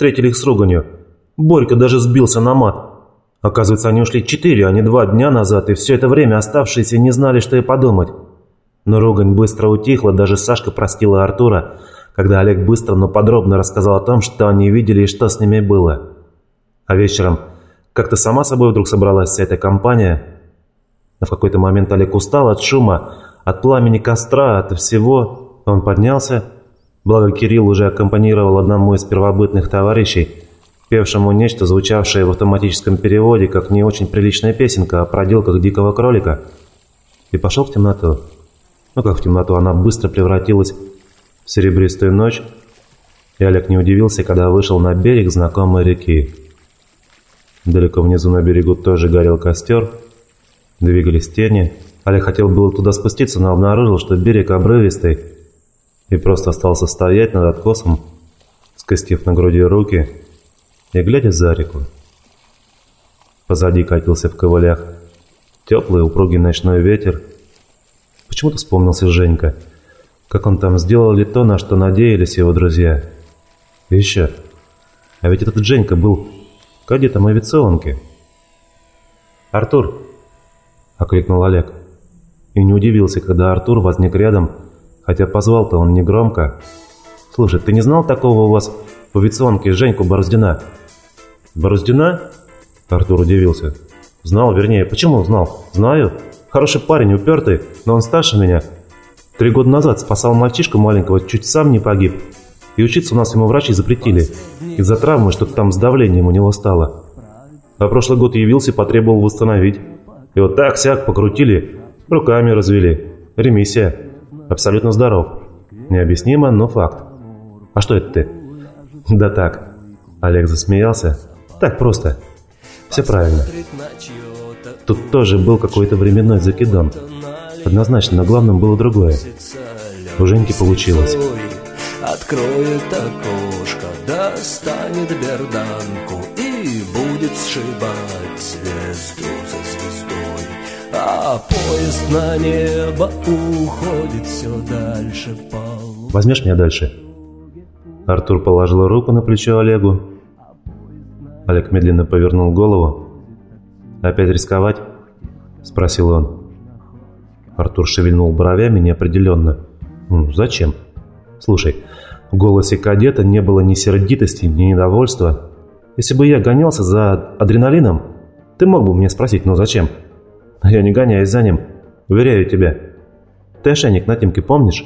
Встретили их с руганью. Борька даже сбился на мат. Оказывается, они ушли четыре, а не два дня назад, и все это время оставшиеся не знали, что и подумать. Но ругань быстро утихла, даже Сашка простила Артура, когда Олег быстро, но подробно рассказал о том, что они видели и что с ними было. А вечером как-то сама собой вдруг собралась вся эта компания. Но в какой-то момент Олег устал от шума, от пламени костра, от всего. Он поднялся, благо Кирилл уже аккомпанировал одному из первобытных товарищей, певшему нечто, звучавшее в автоматическом переводе, как не очень приличная песенка о проделках дикого кролика, и пошел в темноту. Ну как в темноту, она быстро превратилась в серебристую ночь, и Олег не удивился, когда вышел на берег знакомой реки. Далеко внизу на берегу тоже горел костер, двигались тени. Олег хотел было туда спуститься, но обнаружил, что берег обрывистый, и просто остался стоять над откосом, скостив на груди руки и глядя за реку. Позади катился в ковылях теплый упругий ночной ветер, Почему-то вспомнился Женька. Как он там сделал ли то, на что надеялись его друзья. И еще. А ведь этот Женька был кадетом авиационки. «Артур!» – окликнул Олег. И не удивился, когда Артур возник рядом, хотя позвал-то он негромко. «Слушай, ты не знал такого у вас в авиационке Женьку Бороздина?» «Бороздина?» – Артур удивился. «Знал, вернее, почему знал? Знаю. Хороший парень, упертый, но он старше меня. Три года назад спасал мальчишку маленького, чуть сам не погиб. И учиться у нас ему врачи запретили. Из-за травмы что-то там с давлением у него стало. А прошлый год явился потребовал восстановить. И вот так-сяк покрутили, руками развели. Ремиссия. Абсолютно здоров. Необъяснимо, но факт. А что это ты? Да так. Олег засмеялся. Так просто. Все правильно. Тут тоже был какой-то временной закидон. Однозначно, но главным было другое. У Женьки получилось. Откроет окошко, достанет берданку И будет сшибать звезду за А поезд на небо уходит все дальше по Возьмешь меня дальше? Артур положил руку на плечо Олегу. Олег медленно повернул голову «Опять рисковать?» – спросил он. Артур шевельнул бровями неопределенно. «Ну, зачем?» «Слушай, в голосе кадета не было ни сердитости, ни недовольства. Если бы я гонялся за адреналином, ты мог бы мне спросить, ну зачем?» «Я не гоняюсь за ним, уверяю тебя. Ты ошейник на Тимке помнишь?»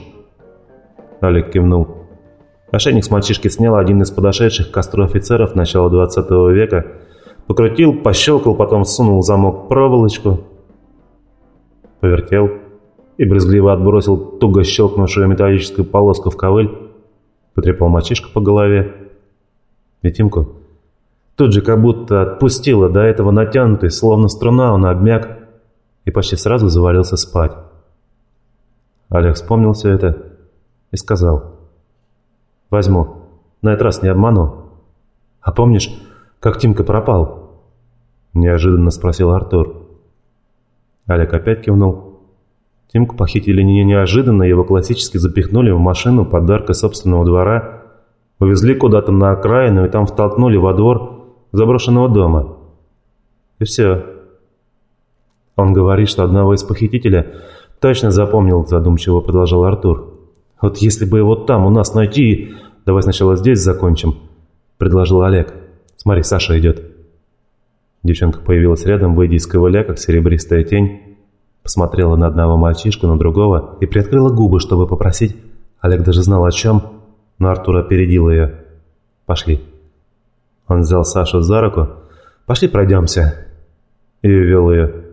Олег кивнул. Ошейник с мальчишки снял один из подошедших к костру офицеров начала 20 века – Покрутил, пощелкал, потом сунул замок проволочку, повертел и брезгливо отбросил туго щелкнувшую металлическую полоску в ковыль, потрепал мальчишку по голове. И Тимку тут же как будто отпустила до этого натянутый, словно струна, он обмяк и почти сразу завалился спать. Олег вспомнил все это и сказал, «Возьму, на этот раз не обману. А помнишь, как Тимка пропал?» Неожиданно спросил Артур. Олег опять кивнул. Тимку похитили не неожиданно, его классически запихнули в машину подарка собственного двора, увезли куда-то на окраину и там втолкнули во двор заброшенного дома. И все. Он говорит, что одного из похитителя точно запомнил, задумчиво продолжал Артур. Вот если бы его там у нас найти... Давай сначала здесь закончим, предложил Олег. Смотри, Саша идет». Девчонка появилась рядом, выйдя из ковыля, как серебристая тень, посмотрела на одного мальчишку, на другого и приоткрыла губы, чтобы попросить. Олег даже знал о чем, но Артур опередил ее. «Пошли». Он взял Сашу за руку. «Пошли пройдемся». И увел ее,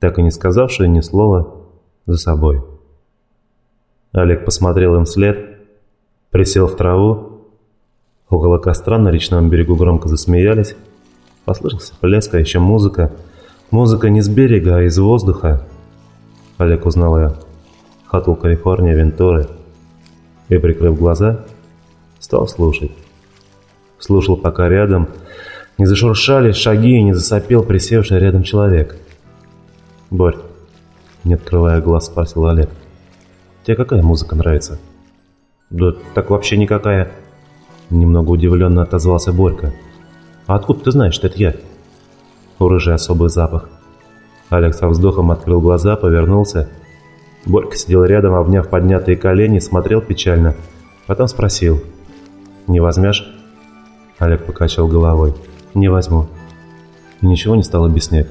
так и не сказавшую ни слова, за собой. Олег посмотрел им вслед, присел в траву Около костра на речном берегу громко засмеялись. Послышался плеск, а еще музыка. Музыка не с берега, а из воздуха. Олег узнал ее. Хатл Калифорния Вентуры. И, прикрыв глаза, стал слушать. Слушал, пока рядом не зашуршали шаги и не засопел присевший рядом человек. «Борь», не открывая глаз, спросил Олег. «Тебе какая музыка нравится?» «Да так вообще никакая», Немного удивленно отозвался Борька. «А откуда ты знаешь, что это я?» У рыжий особый запах. Олег со вздохом открыл глаза, повернулся. Борька сидел рядом, обняв поднятые колени, смотрел печально. Потом спросил. «Не возьмешь?» Олег покачал головой. «Не возьму». И ничего не стал объяснять.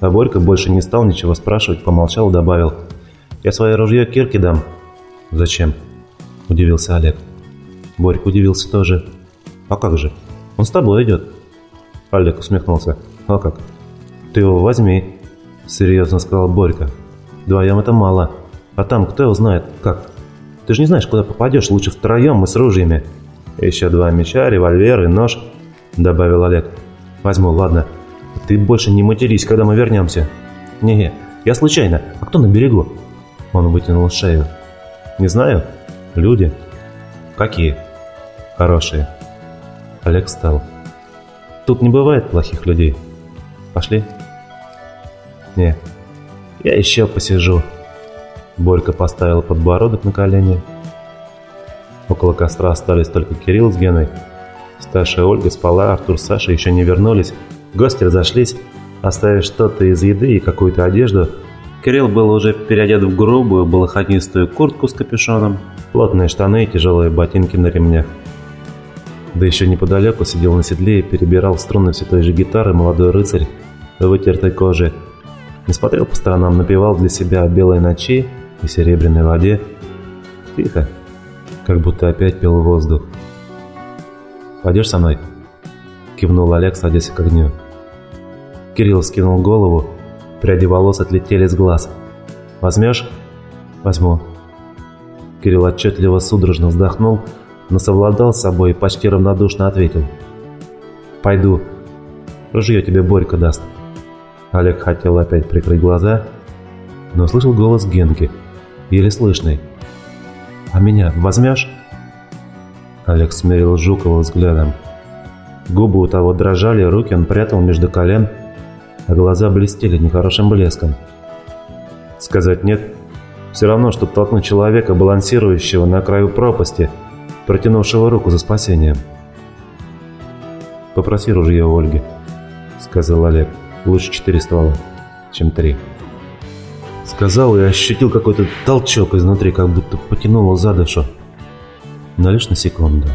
А Борька больше не стал ничего спрашивать, помолчал и добавил. «Я свое ружье Кирке дам». «Зачем?» – удивился Олег. Борька удивился тоже. «А как же? Он с тобой идет». Олег усмехнулся. «А как?» «Ты его возьми», – серьезно сказал Борька. «Вдвоем это мало. А там кто его знает, как? Ты же не знаешь, куда попадешь, лучше втроем мы с ружьями». «Еще два меча, револьвер и нож», – добавил Олег. «Возьму, ладно. Ты больше не матерись, когда мы вернемся». «Не-не, я случайно. А кто на берегу?» Он вытянул шею. «Не знаю. Люди». «Какие?» «Хорошие». Олег встал. «Тут не бывает плохих людей. Пошли?» «Не, я еще посижу». Борька поставил подбородок на колени. Около костра остались только Кирилл с Геной. Старшая Ольга спала, Артур с Сашей еще не вернулись. Гости разошлись, оставив что-то из еды и какую-то одежду. Кирилл был уже переодет в грубую, балахонистую куртку с капюшоном, плотные штаны и тяжелые ботинки на ремнях. Да еще неподалеку сидел на седле и перебирал струны все той же гитары молодой рыцарь в вытертой коже. Не смотрел по сторонам, напевал для себя о белой ночи и серебряной воде. Тихо, как будто опять пил воздух. «Пойдешь со мной?» Кивнул Олег, садясь к огню. Кирилл скинул голову, пряди волос отлетели с глаз. «Возьмешь?» «Возьму». Кирилл отчетливо судорожно вздохнул, но совладал с собой и почти равнодушно ответил. «Пойду. Ружье тебе Борька даст». Олег хотел опять прикрыть глаза, но услышал голос Генки, еле слышный. «А меня возьмешь?» Олег смерил Жукова взглядом. Губы у того дрожали, руки он прятал между колен, а глаза блестели нехорошим блеском. Сказать «нет» все равно, что толкнуть человека, балансирующего на краю пропасти, протянувшего руку за спасением. «Попроси ружье у Ольги», — сказал Олег. «Лучше четыре ствола, чем три». Сказал и ощутил какой-то толчок изнутри, как будто потянуло за душу. Но лишь на секунду.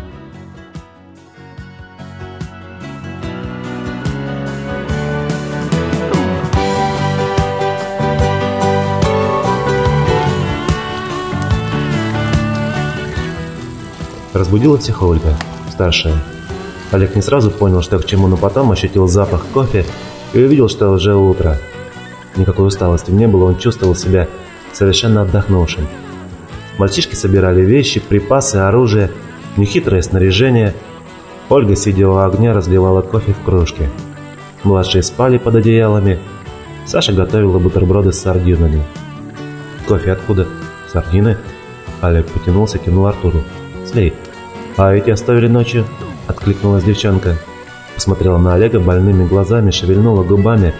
Разбудила всех Ольга, старшая. Олег не сразу понял, что к чему, но потом ощутил запах кофе и увидел, что уже утро. Никакой усталости не было, он чувствовал себя совершенно отдохнувшим. Мальчишки собирали вещи, припасы, оружие, нехитрое снаряжение. Ольга, сидя у огня, разливала кофе в кружке. Младшие спали под одеялами. Саша готовила бутерброды с сардинами. «Кофе откуда?» «Сардины?» Олег потянулся, кинул Артуру. «Слей». «А эти оставили ночью?» Откликнулась девчонка. Посмотрела на Олега больными глазами, шевельнула губами.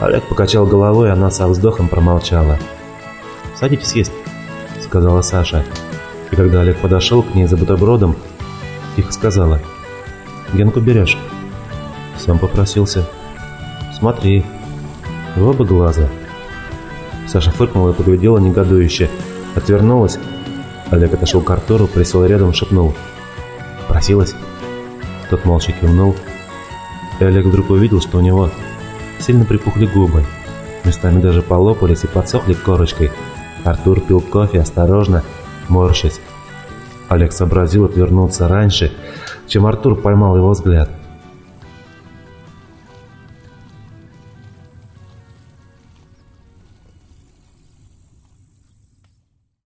Олег покачал головой, она со вздохом промолчала. «Садитесь есть», — сказала Саша. И когда Олег подошел к ней за бутербродом, тихо сказала. «Генку берешь?» Сам попросился. «Смотри, в оба глаза». Саша фыркнула и поглядела негодующе. Отвернулась. Олег отошел к Артуру, присел рядом, шепнул. «Просилась?» Тот молча кивнул. И Олег вдруг увидел, что у него сильно припухли губы. Местами даже полопались и подсохли корочкой. Артур пил кофе осторожно, морщась. Олег сообразил отвернуться раньше, чем Артур поймал его взгляд.